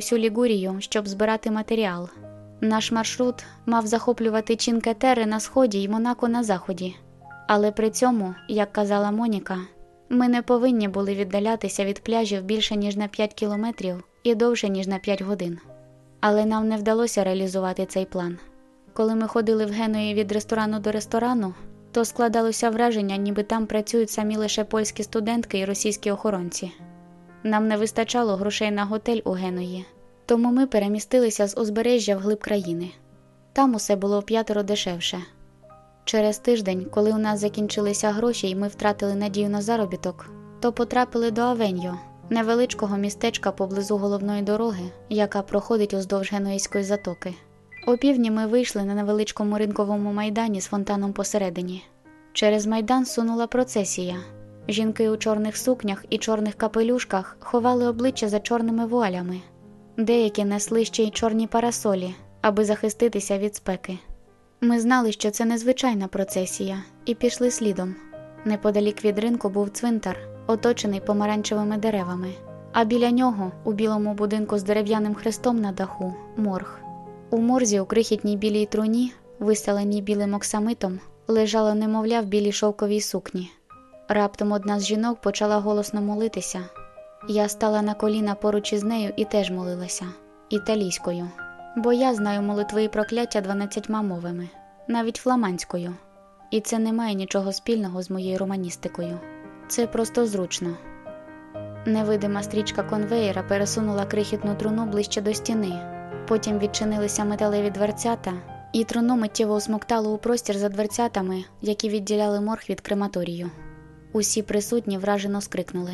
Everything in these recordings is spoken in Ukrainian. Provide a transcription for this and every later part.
всю Лігурію, щоб збирати матеріал. Наш маршрут мав захоплювати Чінкетери на сході і Монако на заході. Але при цьому, як казала Моніка, ми не повинні були віддалятися від пляжів більше ніж на 5 кілометрів і довше ніж на 5 годин. Але нам не вдалося реалізувати цей план. Коли ми ходили в Геної від ресторану до ресторану, то складалося враження, ніби там працюють самі лише польські студентки і російські охоронці. Нам не вистачало грошей на готель у Геної, тому ми перемістилися з узбережжя в глиб країни. Там усе було вп'ятеро дешевше. Через тиждень, коли у нас закінчилися гроші і ми втратили надію на заробіток, то потрапили до Авеньо, невеличкого містечка поблизу головної дороги, яка проходить уздовж Генуїзької затоки. Опівдні ми вийшли на невеличкому ринковому майдані з фонтаном посередині. Через майдан сунула процесія. Жінки у чорних сукнях і чорних капелюшках ховали обличчя за чорними вуалями. Деякі несли ще й чорні парасолі, аби захиститися від спеки. Ми знали, що це незвичайна процесія, і пішли слідом. Неподалік від ринку був цвинтар, оточений помаранчевими деревами, а біля нього, у білому будинку з дерев'яним хрестом на даху, морг. У морзі у крихітній білій труні, виселеній білим оксамитом, лежало немовля в білій шовковій сукні. Раптом одна з жінок почала голосно молитися. Я стала на коліна поруч із нею і теж молилася італійською, бо я знаю молитви і прокляття дванадцятьма мовами, навіть фламандською. І це не має нічого спільного з моєю романістикою. Це просто зручно. Невидима стрічка конвеєра пересунула крихітну труну ближче до стіни. Потім відчинилися металеві дверцята, і труну миттєво усмоктало у простір за дверцятами, які відділяли морг від крематорію. Усі присутні вражено скрикнули.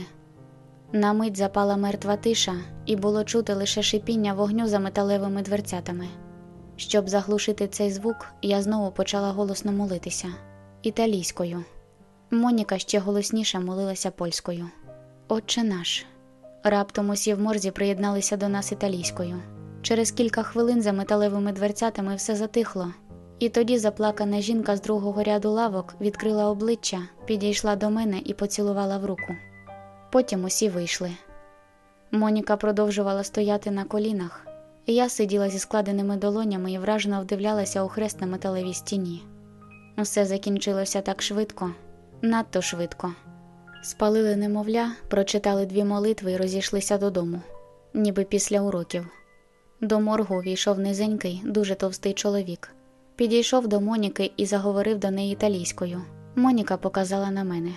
На мить запала мертва тиша, і було чути лише шипіння вогню за металевими дверцятами. Щоб заглушити цей звук, я знову почала голосно молитися італійською. Моніка ще голосніше молилася польською. Отче наш. Раптом усі в морзі приєдналися до нас італійською. Через кілька хвилин за металевими дверцятами все затихло, і тоді заплакана жінка з другого ряду лавок відкрила обличчя, підійшла до мене і поцілувала в руку. Потім усі вийшли. Моніка продовжувала стояти на колінах, я сиділа зі складеними долонями і вражено вдивлялася у хрест на металевій стіні. Усе закінчилося так швидко, надто швидко. Спалили немовля, прочитали дві молитви і розійшлися додому, ніби після уроків. До моргу увійшов низенький, дуже товстий чоловік. Підійшов до Моніки і заговорив до неї італійською. Моніка показала на мене.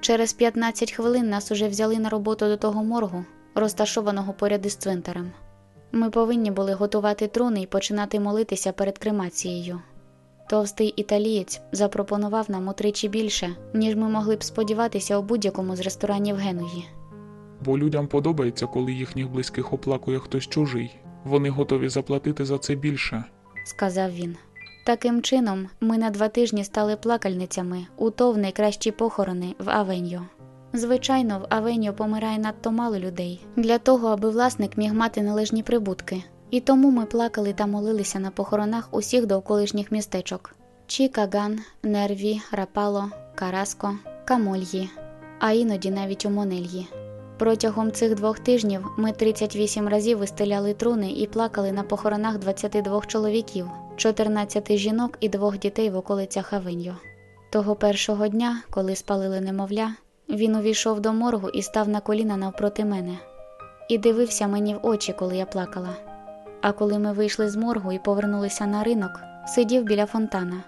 Через 15 хвилин нас уже взяли на роботу до того моргу, розташованого поряд із цвинтарем. Ми повинні були готувати труни і починати молитися перед кремацією. Товстий італієць запропонував нам утричі більше, ніж ми могли б сподіватися у будь-якому з ресторанів Генуї. Бо людям подобається, коли їхніх близьких оплакує хтось чужий. Вони готові заплатити за це більше. сказав він. Таким чином, ми на два тижні стали плакальницями у ТОВ найкращі похорони в Авеньо. Звичайно, в Авеньо помирає надто мало людей для того, аби власник міг мати належні прибутки. І тому ми плакали та молилися на похоронах усіх довколишніх містечок: Чікаган, Нерві, Рапало, Караско, Камольї, а іноді навіть у Монельї. Протягом цих двох тижнів ми 38 разів вистеляли труни і плакали на похоронах 22 чоловіків, 14 жінок і двох дітей в околицях Авеньо. Того першого дня, коли спалили немовля, він увійшов до моргу і став на коліна навпроти мене. І дивився мені в очі, коли я плакала. А коли ми вийшли з моргу і повернулися на ринок, сидів біля фонтана.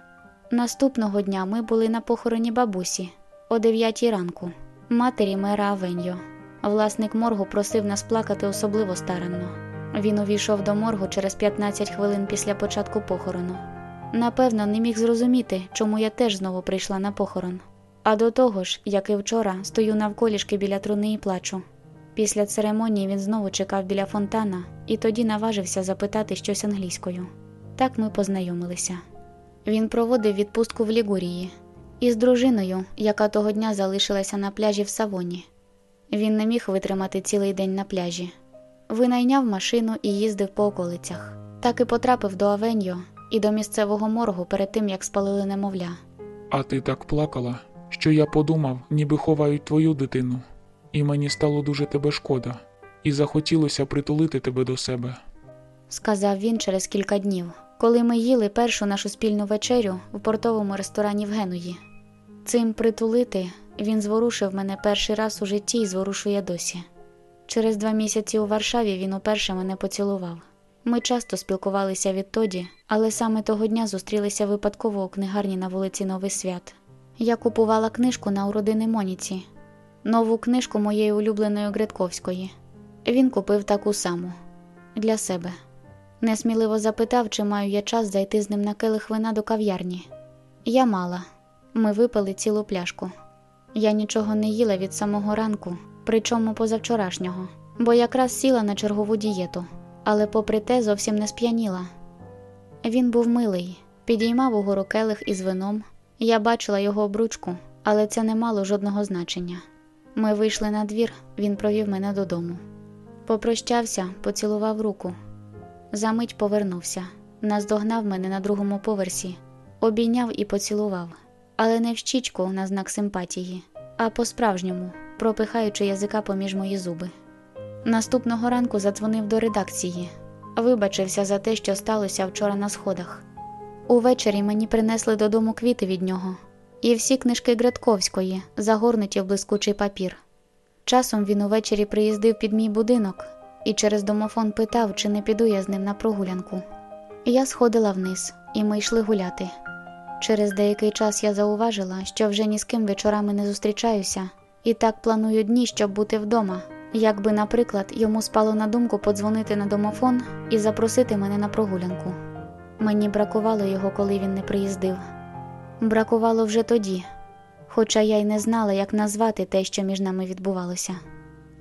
Наступного дня ми були на похороні бабусі о 9 ранку, матері мера Авеньо. Власник моргу просив нас плакати особливо старанно. Він увійшов до моргу через 15 хвилин після початку похорону. Напевно, не міг зрозуміти, чому я теж знову прийшла на похорон. А до того ж, як і вчора, стою навколішки біля труни і плачу. Після церемонії він знову чекав біля фонтана і тоді наважився запитати щось англійською. Так ми познайомилися. Він проводив відпустку в Лігурії із дружиною, яка того дня залишилася на пляжі в Савоні. Він не міг витримати цілий день на пляжі. Винайняв машину і їздив по околицях. Так і потрапив до Авеньо і до місцевого моргу перед тим, як спалили немовля. А ти так плакала, що я подумав, ніби ховають твою дитину. І мені стало дуже тебе шкода. і захотілося притулити тебе до себе. сказав він через кілька днів, коли ми їли першу нашу спільну вечерю в портовому ресторані в Генуї. Цим притулити він зворушив мене перший раз у житті і зворушує досі. Через два місяці у Варшаві він уперше мене поцілував. Ми часто спілкувалися відтоді, але саме того дня зустрілися випадково у книгарні на вулиці Новий Свят. Я купувала книжку на уродини Моніці, нову книжку моєї улюбленої Гридковської. Він купив таку саму для себе. Несміливо запитав, чи маю я час зайти з ним на келих вина до кав'ярні. Я мала. Ми випили цілу пляшку. Я нічого не їла від самого ранку, причому позавчорашнього, бо якраз сіла на чергову дієту, але попри те зовсім не сп'яніла. Він був милий, підіймав угору келих із вином. Я бачила його обручку, але це не мало жодного значення. Ми вийшли на двір, він провів мене додому. Попрощався, поцілував руку. Замить повернувся, наздогнав мене на другому поверсі, обійняв і поцілував, але не в щічку на знак симпатії, а по-справжньому, пропихаючи язика поміж мої зуби. Наступного ранку задзвонив до редакції, вибачився за те, що сталося вчора на сходах. Увечері мені принесли додому квіти від нього і всі книжки Градковської, загорнуті в блискучий папір. Часом він увечері приїздив під мій будинок і через домофон питав, чи не піду я з ним на прогулянку. Я сходила вниз, і ми йшли гуляти. Через деякий час я зауважила, що вже ні з ким вечорами не зустрічаюся, і так планую дні, щоб бути вдома. Якби, наприклад, йому спало на думку подзвонити на домофон і запросити мене на прогулянку. Мені бракувало його, коли він не приїздив. Бракувало вже тоді, хоча я й не знала, як назвати те, що між нами відбувалося.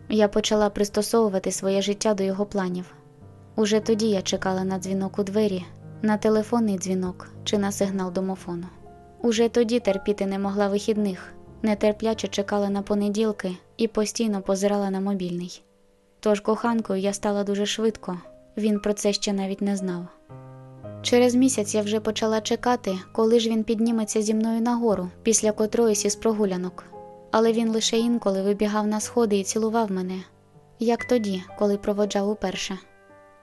Я почала пристосовувати своє життя до його планів. Уже тоді я чекала на дзвінок у двері, на телефонний дзвінок чи на сигнал домофону. Уже тоді терпіти не могла вихідних, нетерпляче чекала на понеділки і постійно позирала на мобільний. Тож коханкою я стала дуже швидко, він про це ще навіть не знав. Через місяць я вже почала чекати, коли ж він підніметься зі мною нагору після котроїсь із прогулянок, але він лише інколи вибігав на сходи і цілував мене, як тоді, коли проводжав уперше.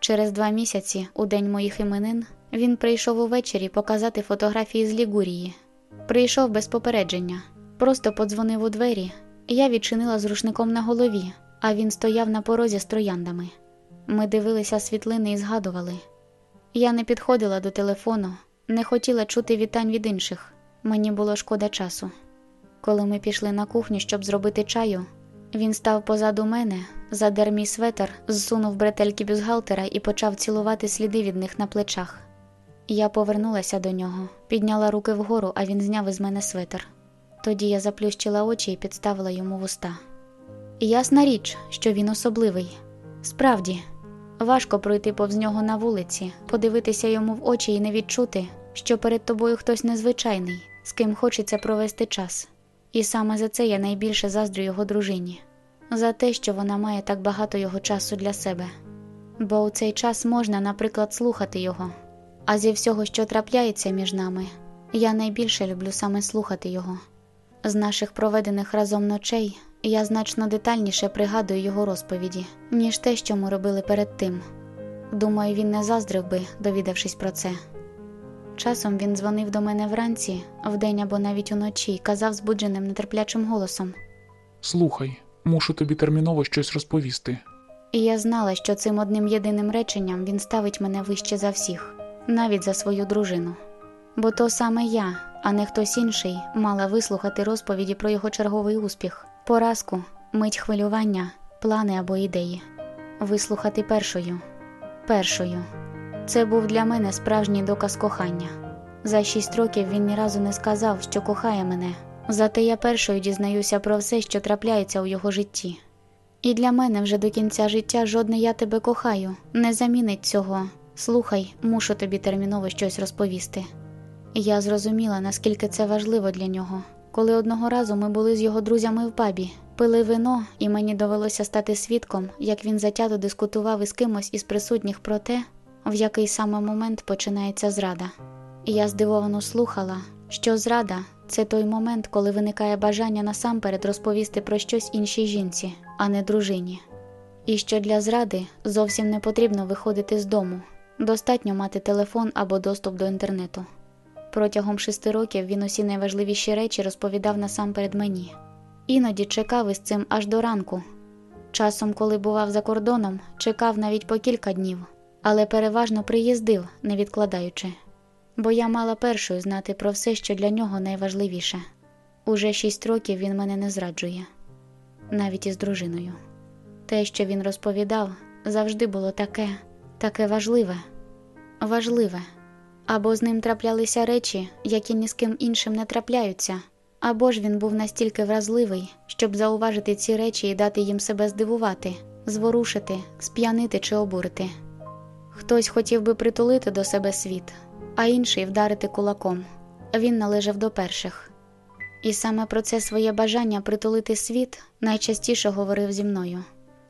Через два місяці, у день моїх іменин, він прийшов увечері показати фотографії з Лігурії. Прийшов без попередження, просто подзвонив у двері. Я відчинила з рушником на голові, а він стояв на порозі з трояндами. Ми дивилися світлини і згадували. Я не підходила до телефону, не хотіла чути вітань від інших. Мені було шкода часу. Коли ми пішли на кухню, щоб зробити чаю, він став позаду мене, задер мій светер, зсунув бретельки бюзгалтера і почав цілувати сліди від них на плечах. Я повернулася до нього, підняла руки вгору, а він зняв із мене светер. Тоді я заплющила очі і підставила йому вуста. Ясна річ, що він особливий. Справді, важко пройти повз нього на вулиці, подивитися йому в очі і не відчути, що перед тобою хтось незвичайний, з ким хочеться провести час. І саме за це я найбільше заздрю його дружині, за те, що вона має так багато його часу для себе. Бо у цей час можна, наприклад, слухати його. А зі всього, що трапляється між нами, я найбільше люблю саме слухати його. З наших проведених разом ночей я значно детальніше пригадую його розповіді, ніж те, що ми робили перед тим. Думаю, він не заздрив би, довідавшись про це. Часом він дзвонив до мене вранці, вдень або навіть уночі, і казав збудженим нетерплячим голосом. Слухай, мушу тобі терміново щось розповісти. І я знала, що цим одним єдиним реченням він ставить мене вище за всіх, навіть за свою дружину. Бо то саме я, а не хтось інший, мала вислухати розповіді про його черговий успіх, поразку, мить хвилювання, плани або ідеї. Вислухати першою. Першою. Це був для мене справжній доказ кохання. За шість років він ні разу не сказав, що кохає мене, зате я першою дізнаюся про все, що трапляється у його житті. І для мене вже до кінця життя жодне я тебе кохаю, не замінить цього. Слухай, мушу тобі терміново щось розповісти. Я зрозуміла, наскільки це важливо для нього. Коли одного разу ми були з його друзями в пабі, пили вино, і мені довелося стати свідком, як він затято дискутував із кимось із присутніх про те, в який саме момент починається зрада. Я здивовано слухала, що зрада це той момент, коли виникає бажання насамперед розповісти про щось іншій жінці, а не дружині. і що для зради зовсім не потрібно виходити з дому, достатньо мати телефон або доступ до інтернету. Протягом шести років він усі найважливіші речі розповідав насамперед мені. Іноді чекав із цим аж до ранку. Часом, коли бував за кордоном, чекав навіть по кілька днів, але переважно приїздив, не відкладаючи. Бо я мала першою знати про все, що для нього найважливіше. Уже шість років він мене не зраджує, навіть із дружиною. Те, що він розповідав, завжди було таке, таке важливе, важливе. Або з ним траплялися речі, які ні з ким іншим не трапляються, або ж він був настільки вразливий, щоб зауважити ці речі і дати їм себе здивувати, зворушити, сп'янити чи обурити. Хтось хотів би притулити до себе світ, а інший вдарити кулаком. Він належав до перших. І саме про це своє бажання притулити світ найчастіше говорив зі мною.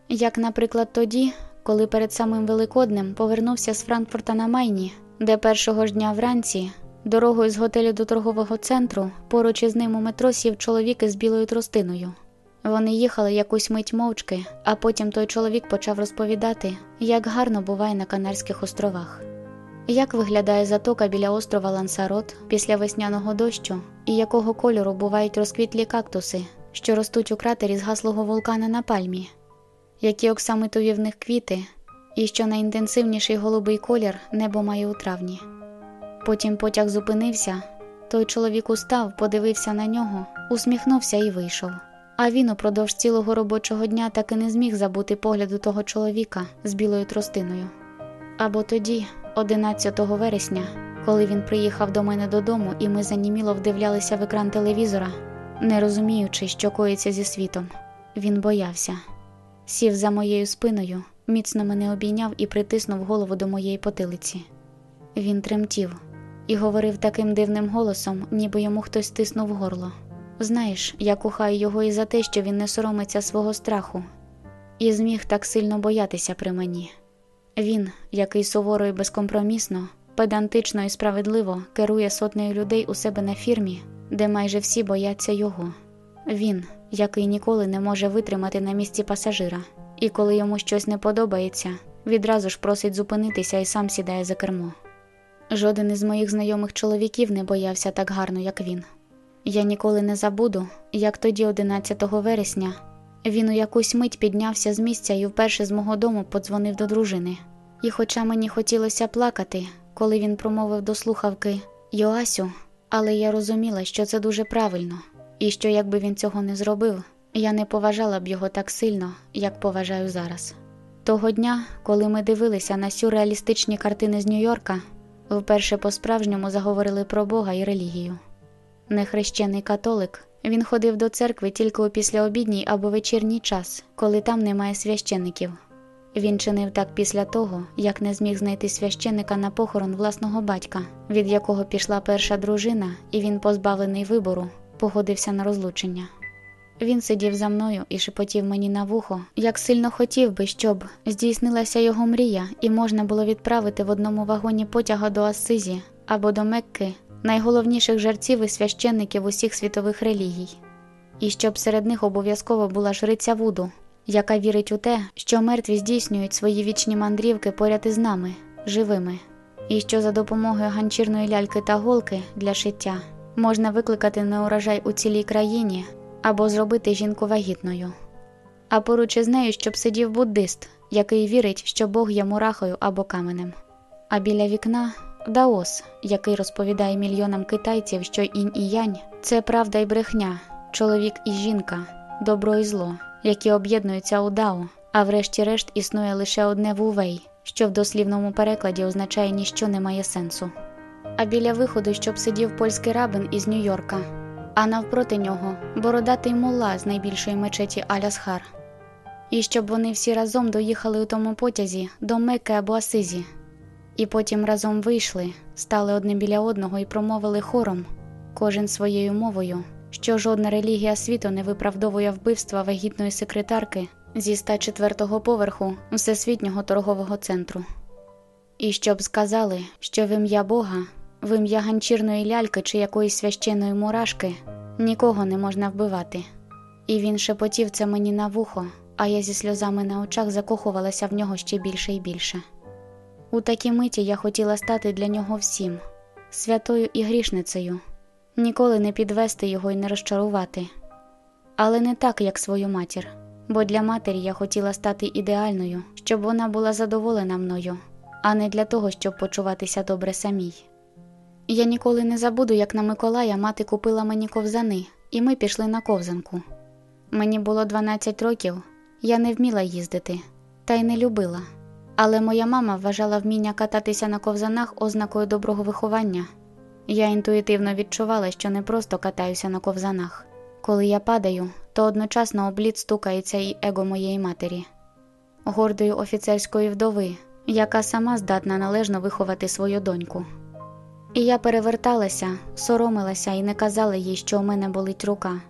Як, наприклад, тоді, коли перед самим Великоднем повернувся з Франкфурта на Майні, де першого ж дня вранці, дорогою з готелю до торгового центру, поруч із ним у метро сів чоловік із білою тростиною. Вони їхали якусь мить мовчки, а потім той чоловік почав розповідати, як гарно буває на Канарських островах. Як виглядає затока біля острова Лансарот після весняного дощу, і якого кольору бувають розквітлі кактуси, що ростуть у кратері згаслого вулкана на пальмі, які оксамитові в них квіти, і що найінтенсивніший голубий колір небо має у травні. Потім потяг зупинився, той чоловік устав, подивився на нього, усміхнувся і вийшов. А він упродовж цілого робочого дня так і не зміг забути погляду того чоловіка з білою тростиною. Або тоді, 11 вересня, коли він приїхав до мене додому, і ми заніміло вдивлялися в екран телевізора, не розуміючи, що коїться зі світом, він боявся. Сів за моєю спиною, міцно мене обійняв і притиснув голову до моєї потилиці. Він тремтів і говорив таким дивним голосом, ніби йому хтось стиснув горло. Знаєш, я кохаю його і за те, що він не соромиться свого страху, і зміг так сильно боятися при мені. Він, який суворо і безкомпромісно, педантично і справедливо керує сотнею людей у себе на фірмі, де майже всі бояться його. Він, який ніколи не може витримати на місці пасажира, і коли йому щось не подобається, відразу ж просить зупинитися і сам сідає за кермо. Жоден із моїх знайомих чоловіків не боявся так гарно, як він. Я ніколи не забуду, як тоді, 11 вересня, він у якусь мить піднявся з місця і вперше з мого дому подзвонив до дружини. І, хоча мені хотілося плакати, коли він промовив до слухавки Йоасю, але я розуміла, що це дуже правильно, і що якби він цього не зробив, я не поважала б його так сильно, як поважаю зараз. Того дня, коли ми дивилися на сюрреалістичні картини з Нью-Йорка, вперше по-справжньому заговорили про Бога і релігію. Нехрещений католик, він ходив до церкви тільки у післяобідній або вечірній час, коли там немає священиків. Він чинив так після того, як не зміг знайти священика на похорон власного батька, від якого пішла перша дружина, і він, позбавлений вибору, погодився на розлучення. Він сидів за мною і шепотів мені на вухо, як сильно хотів би, щоб здійснилася його мрія, і можна було відправити в одному вагоні потяга до Ассизі або до Мекки найголовніших жерців і священників усіх світових релігій, і щоб серед них обов'язково була жриця Вуду, яка вірить у те, що мертві здійснюють свої вічні мандрівки поряд із нами, живими, і що за допомогою ганчірної ляльки та голки для шиття можна викликати неурожай у цілій країні або зробити жінку вагітною. А поруч із нею, щоб сидів буддист, який вірить, що Бог є мурахою або каменем. А біля вікна Даос, який розповідає мільйонам китайців, що інь і янь це правда і брехня, чоловік і жінка, добро і зло, які об'єднуються у Дао, а врешті-решт існує лише одне вувей, що в дослівному перекладі означає ніщо не має сенсу. А біля виходу, щоб сидів польський рабин із Нью-Йорка, а навпроти нього бородатий мулла з найбільшої мечеті Алясхар. І щоб вони всі разом доїхали у тому потязі до Мекки або Асизі. І потім разом вийшли, стали одне біля одного і промовили хором, кожен своєю мовою, що жодна релігія світу не виправдовує вбивства вагітної секретарки зі 104-го поверху Всесвітнього торгового центру. І щоб сказали, що в ім'я Бога, в ім'я ганчірної ляльки чи якоїсь священної мурашки нікого не можна вбивати. І він шепотів це мені на вухо, а я зі сльозами на очах закохувалася в нього ще більше і більше. У такій миті я хотіла стати для нього всім святою і грішницею, ніколи не підвести його і не розчарувати. Але не так, як свою матір, бо для матері я хотіла стати ідеальною, щоб вона була задоволена мною, а не для того, щоб почуватися добре самій. Я ніколи не забуду, як на Миколая мати купила мені ковзани, і ми пішли на ковзанку. Мені було 12 років, я не вміла їздити, та й не любила. Але моя мама вважала вміння кататися на ковзанах ознакою доброго виховання. Я інтуїтивно відчувала, що не просто катаюся на ковзанах. Коли я падаю, то одночасно облід стукається і его моєї матері, гордої офіцерської вдови, яка сама здатна належно виховати свою доньку. І я переверталася, соромилася і не казала їй, що у мене болить рука.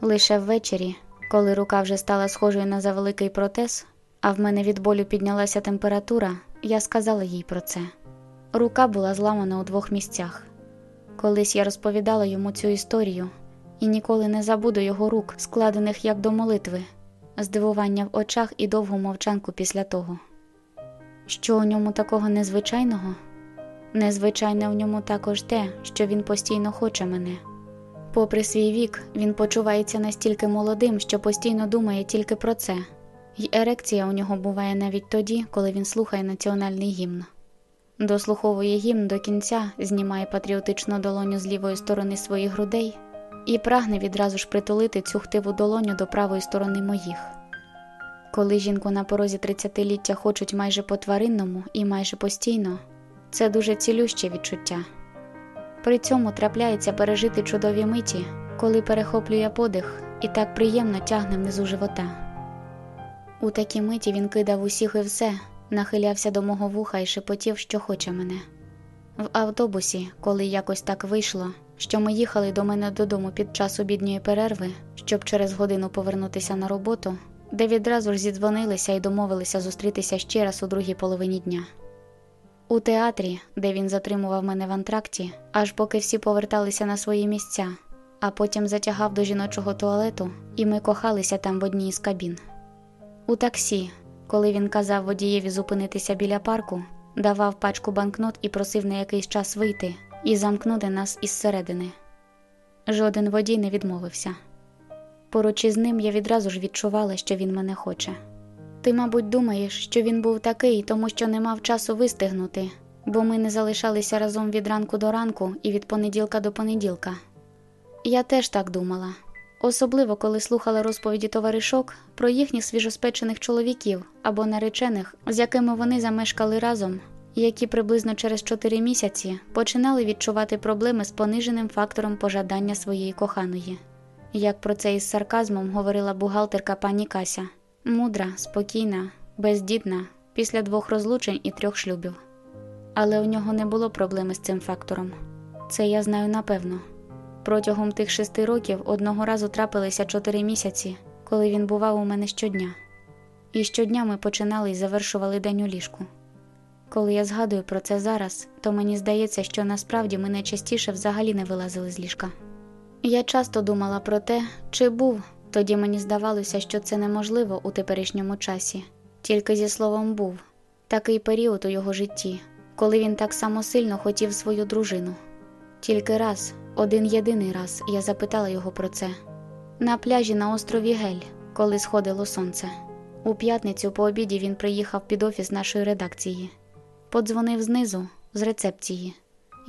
Лише ввечері, коли рука вже стала схожою на завеликий протез, а в мене від болю піднялася температура, я сказала їй про це. Рука була зламана у двох місцях. Колись я розповідала йому цю історію і ніколи не забуду його рук, складених як до молитви, здивування в очах і довгу мовчанку після того. Що у ньому такого незвичайного? Незвичайне в ньому також те, що він постійно хоче мене. Попри свій вік, він почувається настільки молодим, що постійно думає тільки про це, І ерекція у нього буває навіть тоді, коли він слухає національний гімн. Дослуховує гімн до кінця, знімає патріотичну долоню з лівої сторони своїх грудей і прагне відразу ж притулити цю хтиву долоню до правої сторони моїх. Коли жінку на порозі 30-ліття хочуть майже по тваринному і майже постійно, це дуже цілюще відчуття. При цьому трапляється пережити чудові миті, коли перехоплює подих і так приємно тягне внизу живота. У такій миті він кидав усіх і все, нахилявся до мого вуха і шепотів, що хоче мене. В автобусі, коли якось так вийшло, що ми їхали до мене додому під час обідньої перерви, щоб через годину повернутися на роботу, де відразу ж зідзвонилися і домовилися зустрітися ще раз у другій половині дня. У театрі, де він затримував мене в антракті, аж поки всі поверталися на свої місця, а потім затягав до жіночого туалету, і ми кохалися там в одній із кабін. У таксі, коли він казав водієві зупинитися біля парку, давав пачку банкнот і просив на якийсь час вийти і замкнути нас із середини. Жоден водій не відмовився. Поруч із ним я відразу ж відчувала, що він мене хоче. Ти, мабуть, думаєш, що він був такий, тому що не мав часу вистигнути, бо ми не залишалися разом від ранку до ранку і від понеділка до понеділка. Я теж так думала, особливо коли слухала розповіді товаришок про їхніх свіжоспечених чоловіків або наречених, з якими вони замешкали разом, які приблизно через 4 місяці починали відчувати проблеми з пониженим фактором пожадання своєї коханої. Як про це із сарказмом говорила бухгалтерка пані Кася мудра, спокійна, бездітна, після двох розлучень і трьох шлюбів. Але у нього не було проблеми з цим фактором. Це я знаю напевно. Протягом тих шести років одного разу трапилися чотири місяці, коли він бував у мене щодня. І щодня ми починали і завершували день у ліжку. Коли я згадую про це зараз, то мені здається, що насправді ми найчастіше взагалі не вилазили з ліжка. Я часто думала про те, чи був, тоді мені здавалося, що це неможливо у теперішньому часі, тільки зі словом був такий період у його житті, коли він так само сильно хотів свою дружину. Тільки раз, один єдиний раз, я запитала його про це на пляжі на острові Гель, коли сходило сонце. У п'ятницю по обіді він приїхав під офіс нашої редакції, подзвонив знизу з рецепції.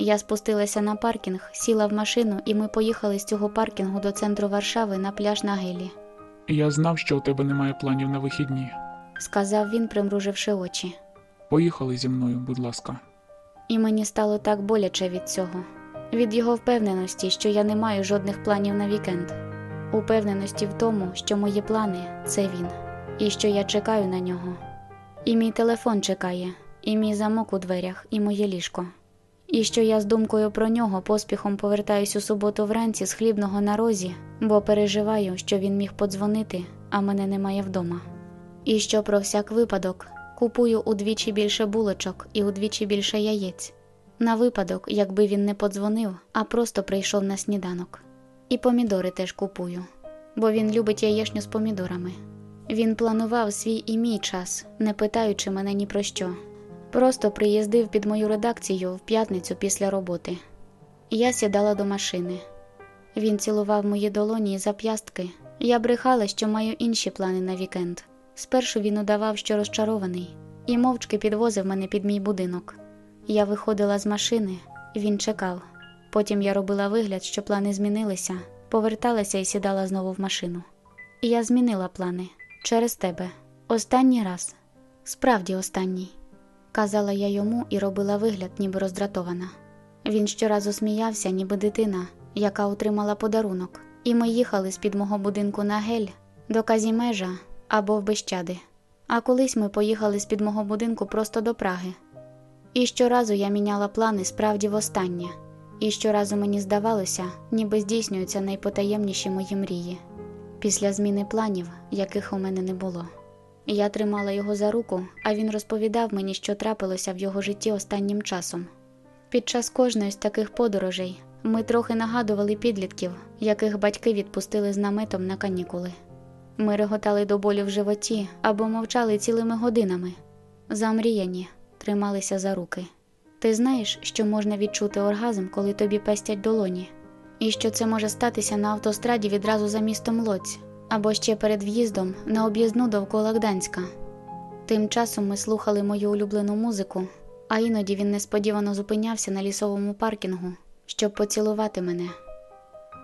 Я спустилася на паркінг, сіла в машину, і ми поїхали з цього паркінгу до центру Варшави на пляж на Гелі, Я знав, що у тебе немає планів на вихідні. сказав він, примруживши очі. Поїхали зі мною, будь ласка. І мені стало так боляче від цього, від його впевненості, що я не маю жодних планів на вікенд, упевненості в тому, що мої плани це він, і що я чекаю на нього. І мій телефон чекає, і мій замок у дверях, і моє ліжко. І що я з думкою про нього поспіхом повертаюсь у суботу вранці з хлібного на розі, бо переживаю, що він міг подзвонити, а мене немає вдома. І що про всяк випадок купую удвічі більше булочок і удвічі більше яєць, на випадок, якби він не подзвонив, а просто прийшов на сніданок. І помідори теж купую, бо він любить яєшню з помідорами. Він планував свій і мій час, не питаючи мене ні про що. Просто приїздив під мою редакцію в п'ятницю після роботи. Я сідала до машини. Він цілував мої долоні і зап'ястки. Я брехала, що маю інші плани на вікенд. Спершу він удавав, що розчарований, і мовчки підвозив мене під мій будинок. Я виходила з машини, він чекав. Потім я робила вигляд, що плани змінилися, поверталася і сідала знову в машину. І я змінила плани через тебе. Останній раз, справді останній, казала я йому і робила вигляд, ніби роздратована. Він щоразу сміявся, ніби дитина, яка отримала подарунок, і ми їхали з під мого будинку на гель до Казімежа або в Бещади. А колись ми поїхали з під мого будинку просто до Праги. І щоразу я міняла плани справді востаннє, і щоразу мені здавалося, ніби здійснюються найпотаємніші мої мрії. Після зміни планів, яких у мене не було. Я тримала його за руку, а він розповідав мені, що трапилося в його житті останнім часом. Під час кожної з таких подорожей ми трохи нагадували підлітків, яких батьки відпустили з наметом на канікули. Ми реготали до болю в животі або мовчали цілими годинами. Замріяні, трималися за руки. Ти знаєш, що можна відчути оргазм, коли тобі пестять долоні, і що це може статися на автостраді відразу за містом Лоць, або ще перед в'їздом на об'їзну довкола Гданська. Тим часом ми слухали мою улюблену музику, а іноді він несподівано зупинявся на лісовому паркінгу, щоб поцілувати мене.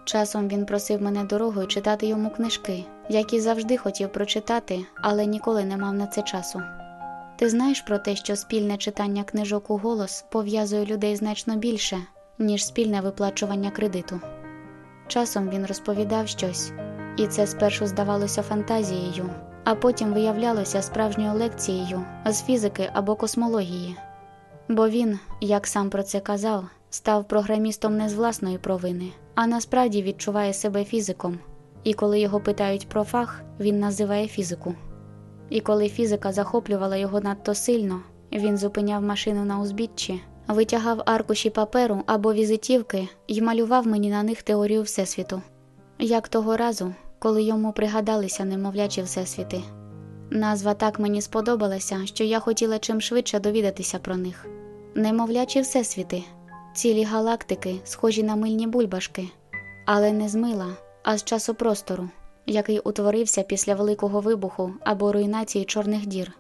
Часом він просив мене дорогою читати йому книжки, які завжди хотів прочитати, але ніколи не мав на це часу. Ти знаєш про те, що спільне читання книжок у голос пов'язує людей значно більше, ніж спільне виплачування кредиту. Часом він розповідав щось, і це спершу здавалося фантазією, а потім виявлялося справжньою лекцією з фізики або космології. Бо він, як сам про це казав, став програмістом не з власної провини, а насправді відчуває себе фізиком, і коли його питають про фах, він називає фізику. І коли фізика захоплювала його надто сильно, він зупиняв машину на узбіччі, витягав аркуші паперу або візитівки і малював мені на них теорію Всесвіту. Як того разу, коли йому пригадалися немовлячі всесвіти. Назва так мені сподобалася, що я хотіла чим швидше довідатися про них. Немовлячі всесвіти, цілі галактики, схожі на мильні бульбашки, але не з мила, а з часопростору, який утворився після великого вибуху або руйнації чорних дір.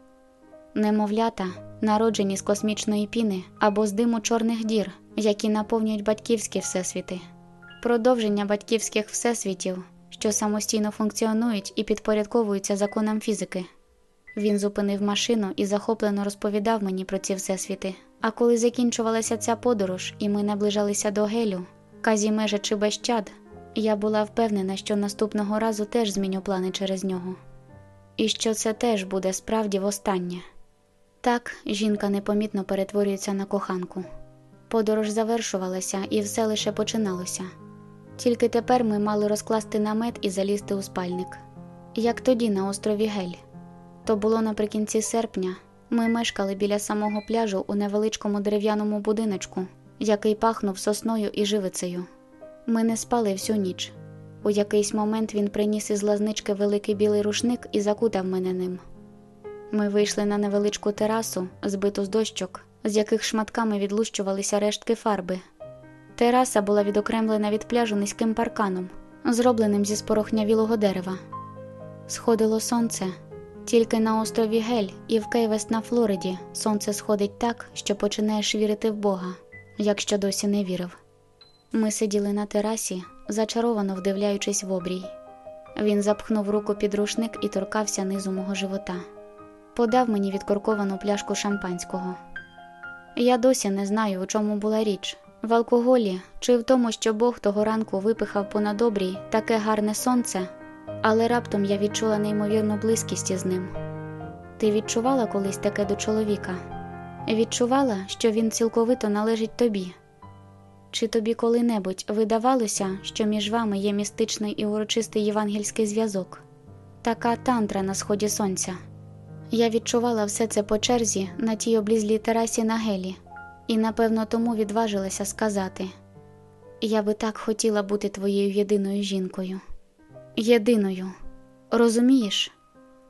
Немовлята, народжені з космічної піни або з диму чорних дір, які наповнюють батьківські всесвіти, продовження батьківських всесвітів, що самостійно функціонують і підпорядковуються законам фізики. Він зупинив машину і захоплено розповідав мені про ці всесвіти. А коли закінчувалася ця подорож, і ми наближалися до гелю, Казімежа чи Бещад, я була впевнена, що наступного разу теж зміню плани через нього, і що це теж буде справді востаннє. Так, жінка непомітно перетворюється на коханку. Подорож завершувалася, і все лише починалося. Тільки тепер ми мали розкласти намет і залізти у спальник, як тоді на острові Гель. То було наприкінці серпня. Ми мешкали біля самого пляжу у невеличкому дерев'яному будиночку, який пахнув сосною і живицею. Ми не спали всю ніч. У якийсь момент він приніс із лазнички великий білий рушник і закутав мене ним. Ми вийшли на невеличку терасу, збиту з дощок, з яких шматками відлущувалися рештки фарби. Тераса була відокремлена від пляжу низьким парканом, зробленим зі спорохнявілого дерева. Сходило сонце. Тільки на острові Гель і в Кейвест на Флориді сонце сходить так, що починаєш вірити в Бога, якщо досі не вірив. Ми сиділи на терасі, зачаровано вдивляючись в обрій. Він запхнув руку під рушник і торкався низу мого живота. Подав мені відкорковану пляшку шампанського. Я досі не знаю, у чому була річ в алкоголі чи в тому, що Бог того ранку випихав понад обрій таке гарне сонце але раптом я відчула неймовірну близькість із ним. Ти відчувала колись таке до чоловіка? Відчувала, що він цілковито належить тобі? Чи тобі коли-небудь видавалося, що між вами є містичний і урочистий євангельський зв'язок, така тантра на сході сонця? Я відчувала все це по черзі на тій облізлій терасі на гелі, і напевно тому відважилася сказати: Я би так хотіла бути твоєю єдиною жінкою єдиною. Розумієш?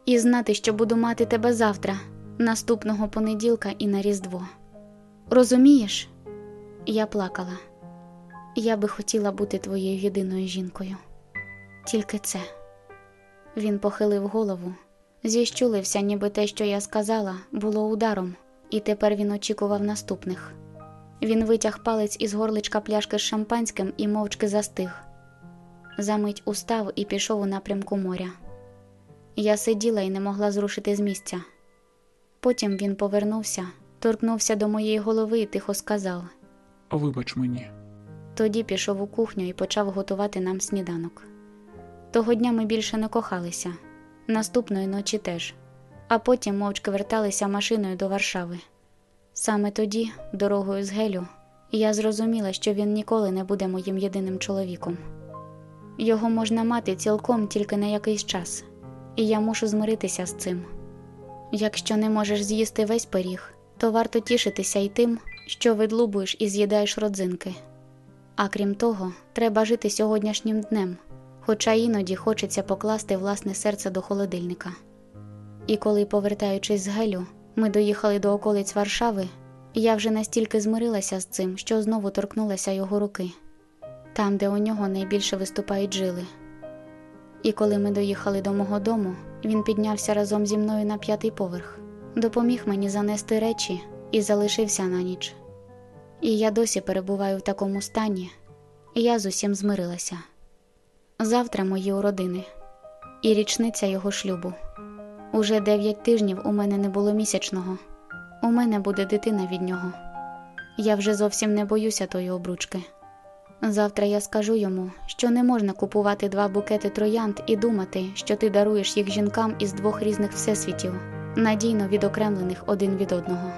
і знати, що буду мати тебе завтра, наступного понеділка і на Різдво. Розумієш? Я плакала. Я би хотіла бути твоєю єдиною жінкою. Тільки це. Він похилив голову, зіщулився, ніби те, що я сказала, було ударом, і тепер він очікував наступних. Він витяг палець із горличка пляшки з шампанським і мовчки застиг. Замить устав і пішов у напрямку моря. Я сиділа і не могла зрушити з місця. Потім він повернувся, торкнувся до моєї голови і тихо сказав. Вибач мені. Тоді пішов у кухню і почав готувати нам сніданок. Того дня ми більше не кохалися, наступної ночі теж, а потім мовчки верталися машиною до Варшави. Саме тоді, дорогою з Гелю, я зрозуміла, що він ніколи не буде моїм єдиним чоловіком. Його можна мати цілком тільки на якийсь час, і я мушу змиритися з цим. Якщо не можеш з'їсти весь пиріг, то варто тішитися й тим, що видлубуєш і з'їдаєш родзинки. А крім того, треба жити сьогоднішнім днем, хоча іноді хочеться покласти власне серце до холодильника. І коли, повертаючись з гелю, ми доїхали до околиць Варшави, я вже настільки змирилася з цим, що знову торкнулася його руки, там, де у нього найбільше виступають жили. І коли ми доїхали до мого дому, він піднявся разом зі мною на п'ятий поверх, допоміг мені занести речі і залишився на ніч. І я досі перебуваю в такому стані, я з усім змирилася. Завтра мої уродини і річниця його шлюбу. Уже дев'ять тижнів у мене не було місячного. У мене буде дитина від нього. Я вже зовсім не боюся тої обручки. Завтра я скажу йому, що не можна купувати два букети троянд і думати, що ти даруєш їх жінкам із двох різних всесвітів, надійно відокремлених один від одного.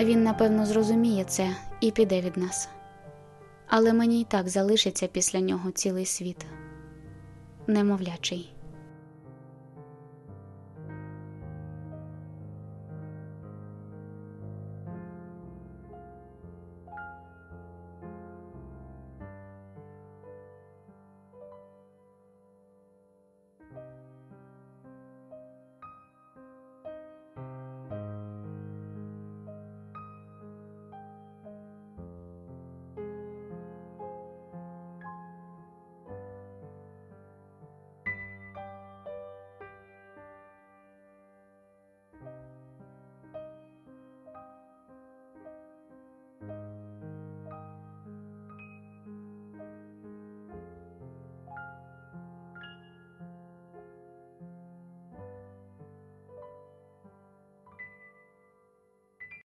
Він, напевно, зрозуміє це і піде від нас. Але мені й так залишиться після нього цілий світ немовлячий.